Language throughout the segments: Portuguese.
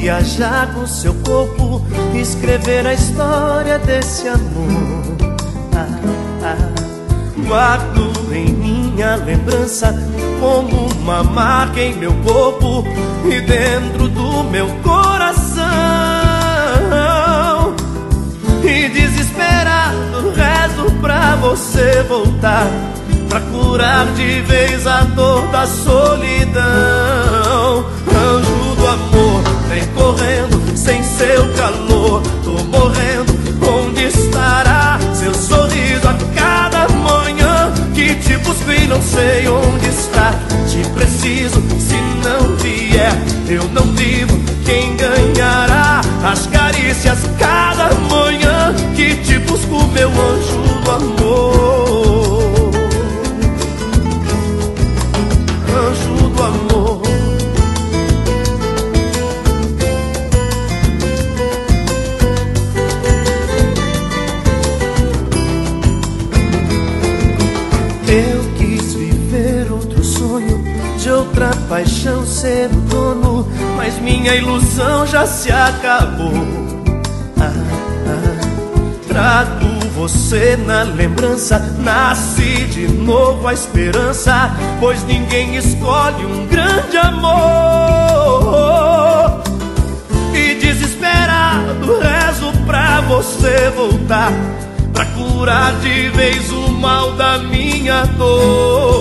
viajar com seu corpo, escrever a história desse amor. Ah, ah. Guardo em minha lembrança como uma marca em meu corpo e dentro do meu coração. E desesperado rezo pra você voltar Pra curar de vez a dor da solidão preciso, se não vier eu não vivo paixão ser o dono, mas minha ilusão já se acabou. Ah, ah, trago você na lembrança, nasce de novo a esperança, pois ninguém escolhe um grande amor. E desesperado rezo pra você voltar, pra curar de vez o mal da minha dor.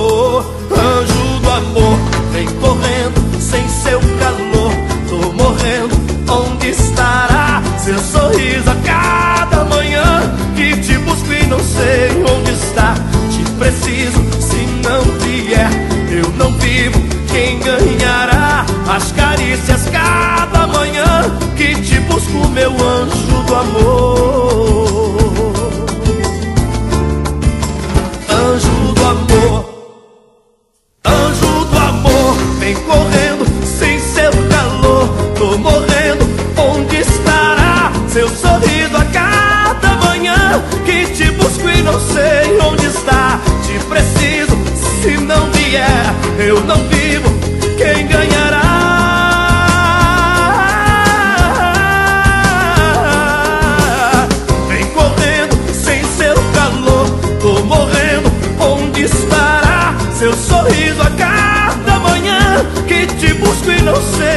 Estará seu sorriso a cada manhã? Que te busco e não sei onde está. Te preciso, se não vier, eu não vivo. Quem ganhará as carícias cada manhã? Que te busco, meu anjo do amor. Anjo do amor. não eu não vivo. Quem ganhará? Vem correndo sem seu calor, tô morrendo. Onde estará seu sorriso a cada manhã? Que te busco e não sei.